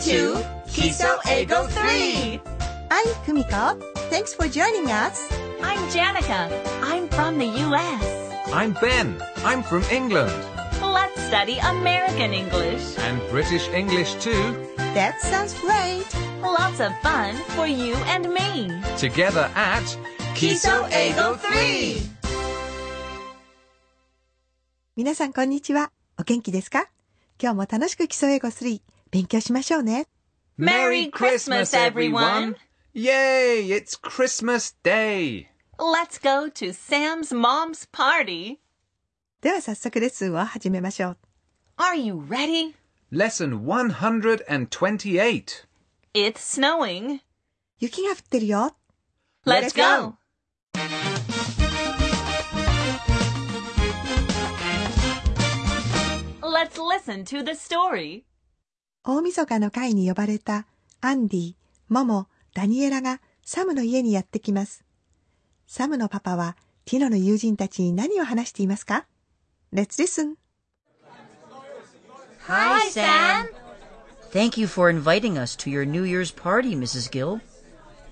to Kiso Ego 3. I'm Kumiko. Thanks for joining us. I'm Janica. I'm from the U.S. I'm Ben. I'm from England. Let's study American English. And British English too. That sounds great. Lots of fun for you and me. Together at Kiso Ego 3. 皆さんこんにちは。お元気ですか今日も楽しく基礎英語3 勉強しましょうね。 Merry Christmas, everyone. Yay! It's Christmas Day! Let's go to Sam's mom's party. では早速レッスンを始めましょう。 Are you ready? Lesson 128. It's snowing. 雪が降ってるよ。 Let's go. Let's listen to the story. 大晦日の会に呼ばれたアンディ、モモ、ダニエラがサムの家にやってきます。サムのパパはティノの友人たちに何を話していますか ?Let's listen! Hi, Sam. Thank you for inviting us to your New Year's party, Mrs. Gill.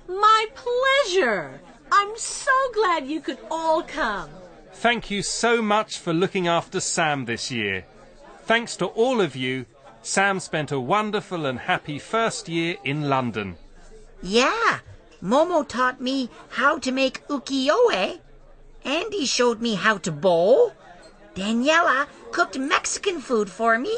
My pleasure. I'm so glad you could all come. Thank you so much for looking after Sam this year. Thanks to all of you, Sam spent a wonderful and happy first year in London. Yeah, Momo taught me how to make ukiyo-e. Andy showed me how to bowl. Daniela cooked Mexican food for me.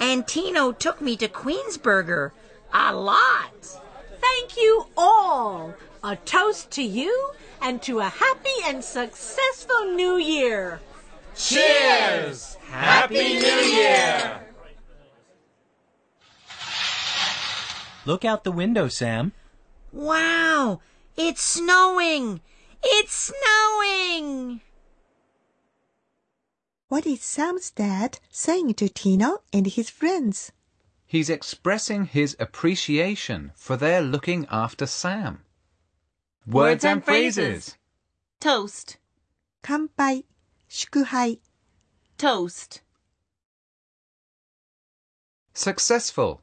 And Tino took me to Queensburger. A lot. Thank you all. A toast to you and to a happy and successful new year. Cheers! Happy New Year! Look out the window, Sam. Wow! It's snowing! It's snowing! What is Sam's dad saying to Tino and his friends? He's expressing his appreciation for their looking after Sam. Words, Words and, and phrases. phrases. Toast. Kanpai. Shukuhai. Toast. Successful.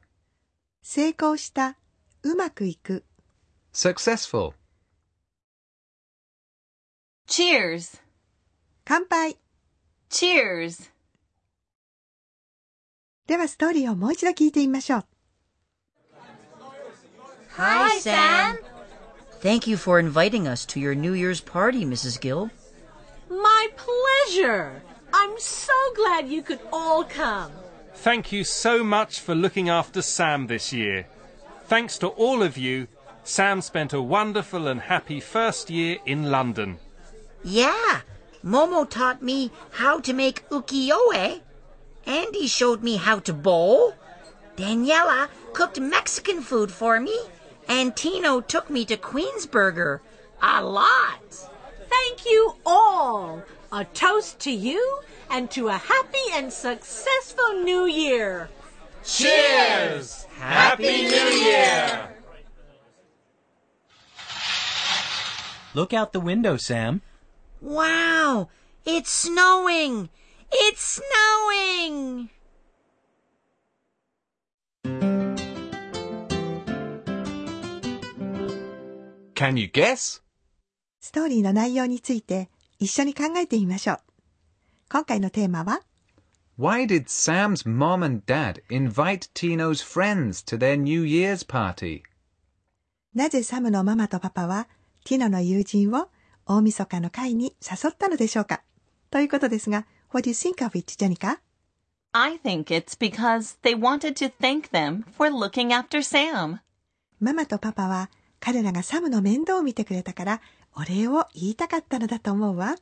成功した、うまくいく、 Successful. Cheers. 乾杯。 Cheers. ではストーリーをもう一度聞いてみましょう。 Hi, Sam. Thank you for inviting us to your New Year's party, Mrs. Gill. My pleasure. I'm so glad you could all come. Thank you so much for looking after Sam this year. Thanks to all of you, Sam spent a wonderful and happy first year in London. Yeah, Momo taught me how to make ukiyo-e. Andy showed me how to bowl. Daniela cooked Mexican food for me. And Tino took me to Queensburger. A lot. Thank you all. A toast to you and to a happy and successful new year. Cheers! Happy New Year! Look out the window, Sam. Wow, it's snowing. It's snowing. Can you guess? ストーリーの内容について一緒に考えてみましょう。 今回のテーマは Why did Sam's mom and dad invite Tino's friends to their New Year's party? なぜサムのママとパパはティノの友人を大晦日の会に誘ったのでしょうかということですが、What do you think of it, ジャニカ I think it's because they wanted to thank them for looking after Sam. ママとパパは彼らがサムの面倒を見てくれたからお礼を言いたかったのだと思うわ。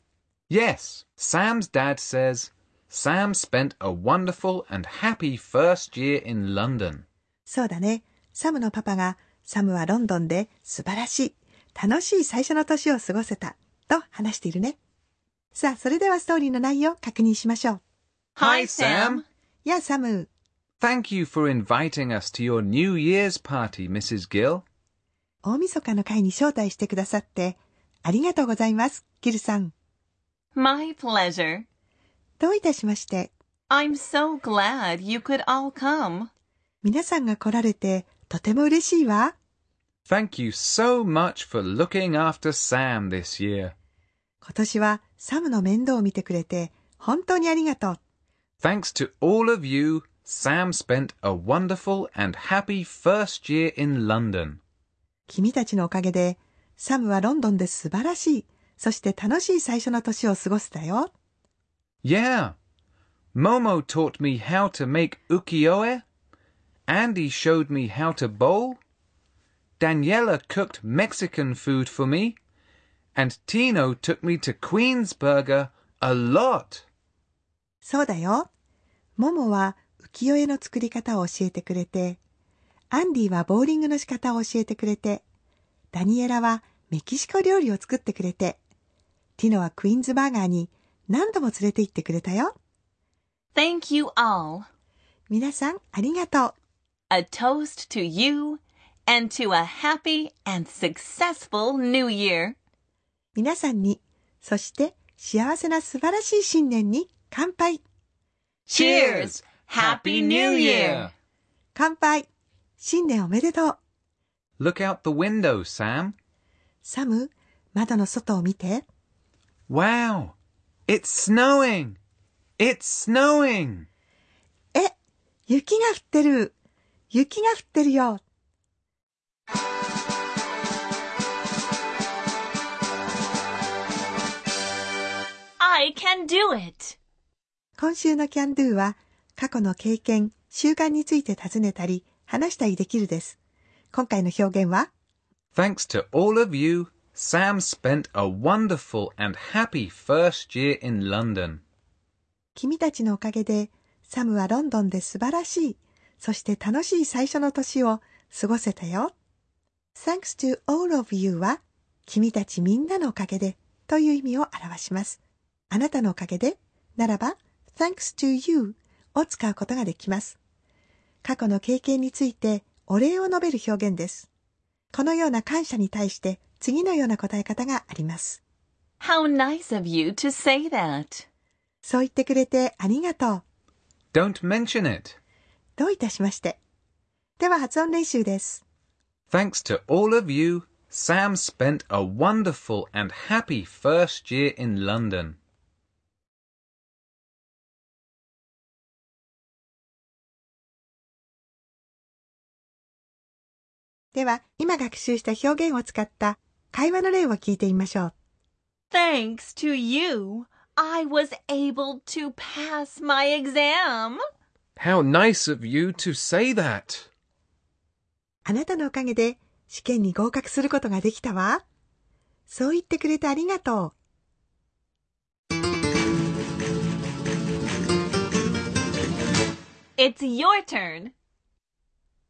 Yes, Sam's dad says Sam spent a wonderful and happy first year in London. そうだね。サムのパパがサムはロンドンで素晴らしい、楽しい最初の年を過ごせたと話しているね。さあ、それではストーリーの内容を確認しましょう。Hi, Sam. やあ、サム。Thank you for inviting us to your New Year's party, Mrs. Gill. 大晦日の会に招待してくださってありがとうございます、ギルさん。My pleasure. どういたしまして。I'm so glad you could all come. 皆さんが来られてとても嬉しいわ。Thank you so much for looking after Sam this year. 今年はサムの面倒を見てくれて本当にありがとう。Thanks to all of you, Sam spent a wonderful and happy first year in London. 君たちのおかげでサムはロンドンで素晴らしい、そして楽しい最初の年を過ごせたよ。Yeah. Momo taught me how to make ukiyo-e. Andy showed me how to bowl. Daniela cooked Mexican food for me. And Tino took me to Queensburger a lot. そうだよ。モモは浮世絵の作り方を教えてくれて、アンディはボーリングの仕方を教えてくれて、ダニエラはメキシコ料理を作ってくれて、ティノはクイーンズバーガーに何度も連れて行ってくれたよ。Thank you all. 皆さんありがとう。A toast to you and to a happy and successful new year. 皆さんに、そして幸せな素晴らしい新年に乾杯。Cheers! Happy New Year! 乾杯。新年おめでとう。Look out the window, Sam. サム、窓の外を見て。Wow. It's snowing. It's snowing. え、雪が降ってる。雪が降ってるよ。 I can do it! 今週の Can Do は過去の経験、習慣について尋ねたり話したりできるです。今回の表現は Thanks to all of you, Sam spent a wonderful and happy first year in London. 君たちのおかげでサムはロンドンで素晴らしい、そして楽しい最初の年を過ごせたよ。Thanks to all of you は君たちみんなのおかげでという意味を表します。あなたのおかげでならば Thanks to you を使うことができます。過去の経験についてお礼を述べる表現です。このような感謝に対して次のような答え方があります。How nice of you to say that. そう言ってくれてありがとう。Don't mention it. どういたしまして。では発音練習です。Thanks to all of you, Sam spent a wonderful and happy first year in London. では、今学習した表現を使った会話の例を聞いてみましょう。Thanks to you, I was able to pass my exam. How nice of you to say that. あなたのおかげで試験に合格することができたわ。そう言ってくれてありがとう。It's your turn.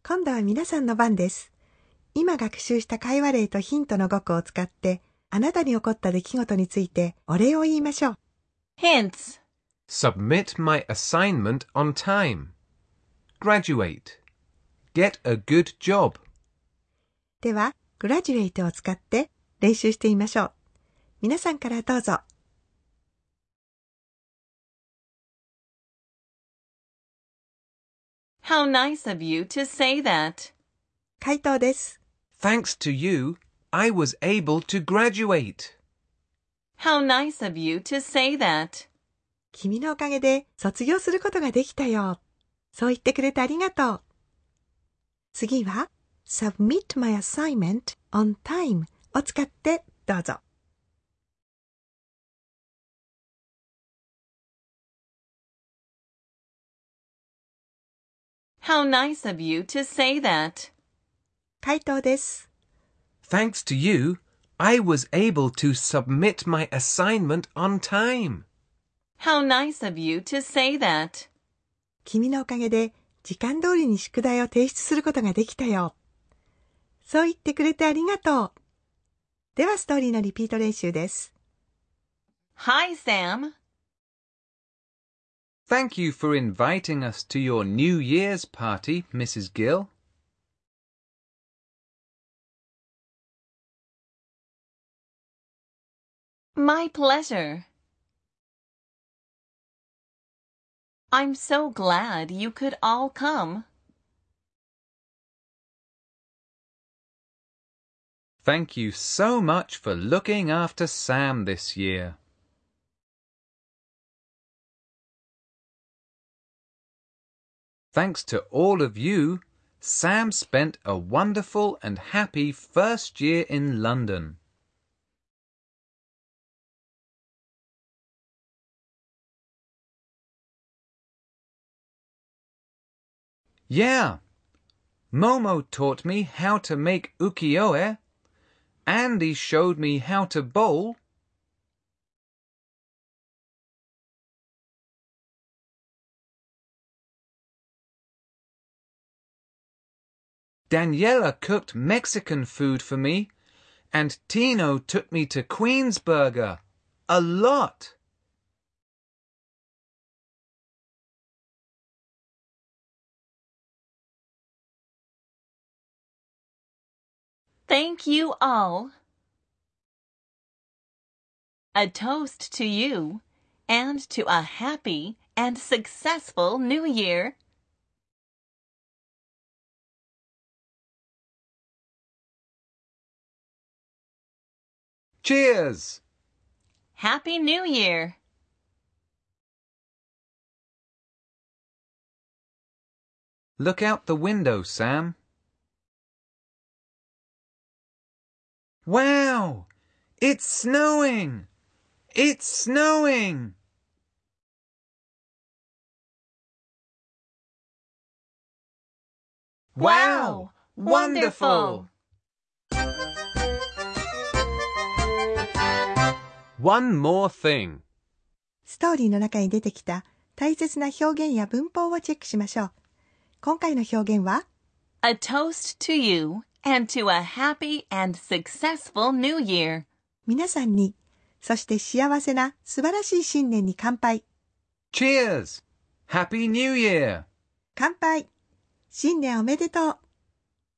今度は皆さんの番です。今学習した会話例とヒントの語句を使って、あなたに起こった出来事についてお礼を言いましょう。Hints. Submit my assignment on time. Graduate. Get a good job. では、グラジュエイトを使って練習してみましょう。皆さんからどうぞ。How nice of you to say that. 回答です。Thanks to you, I was able to graduate. How nice of you to say that. 君のおかげで卒業することができたよ。そう言ってくれてありがとう。次は、submit my assignment on time を使ってどうぞ。How nice of you to say that. 回答です。Thanks to you, I was able to submit my assignment on time. How nice of you to say that. 君のおかげで時間通りに宿題を提出することができたよ。そう言ってくれてありがとう。ではストーリーのリピート練習です。Hi, Sam. Thank you for inviting us to your New Year's party, Mrs. Gill. My pleasure. I'm so glad you could all come. Thank you so much for looking after Sam this year. Thanks to all of you, Sam spent a wonderful and happy first year in London. Yeah, Momo taught me how to make ukiyo-e. Andy showed me how to bowl. Daniela cooked Mexican food for me, and Tino took me to Queensburger. A lot. Thank you all. A toast to you and to a happy and successful new year. Cheers! Happy New Year! Look out the window, Sam. Wow! It's snowing! It's snowing! Wow! Wonderful! One more thing. ストーリーの中に出てきた大切な表現や文法をチェックしましょう。今回の表現は A toast to you and to a happy and successful new year. 皆さんに、そして幸せな素晴らしい新年に乾杯。Cheers! Happy New Year! 乾杯新年おめでとう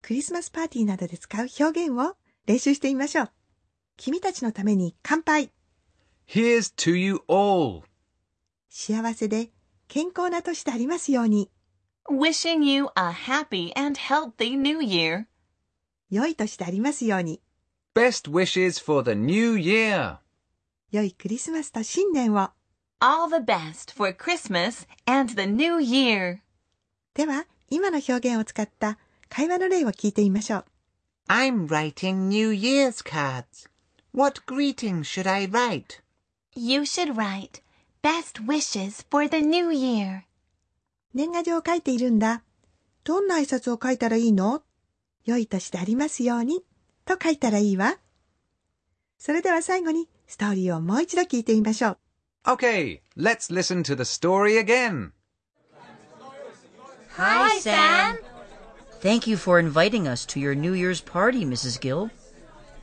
クリスマスパーティーなどで使う表現を練習してみましょう。君たちのために乾杯 Here's to you all! 幸せで健康な年でありますように。Wishing you a happy and healthy new year. 良い年でありますように。Best wishes for the new year! 良いクリスマスと新年を。All the best for Christmas and the new year. では、今の表現を使った会話の例を聞いてみましょう。I'm writing New Year's cards. What greeting should I write? You should write best wishes for the new year. 年賀状を書いているんだ。どんな挨拶を書いたらいいの良い年でありますように。と書いたらいいわ。それでは最後にストーリーをもう一度聞いてみましょう。 Okay, let's listen to the story again. Hi, Sam. Thank you for inviting us to your New Year's party, Mrs. Gill.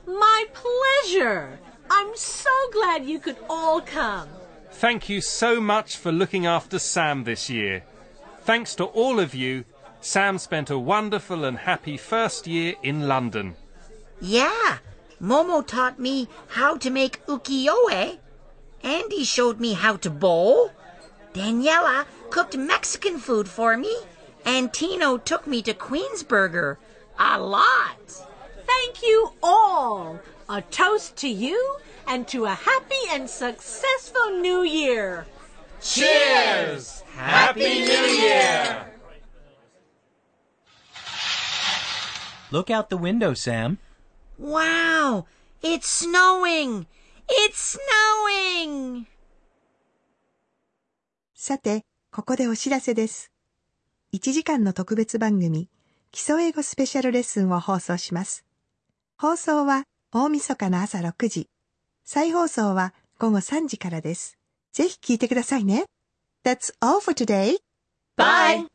My pleasure. I'm so glad you could all come. Thank you so much for looking after Sam this year. Thanks to all of you, Sam spent a wonderful and happy first year in London. Yeah, Momo taught me how to make ukiyo-e. Andy showed me how to bowl. Daniela cooked Mexican food for me. And Tino took me to Queensburger. A lot. Thank you all. A toast to you and to a happy and successful new year. Cheers! Happy New Year! Look out the window, Sam. Wow, it's snowing. It's snowing. さて、ここでお知らせです。1時間の特別番組、基礎英語スペシャルレッスンを放送します。放送は大晦日の朝6時。再放送は午後3時からです。ぜひ聞いてくださいね。That's all for today. Bye.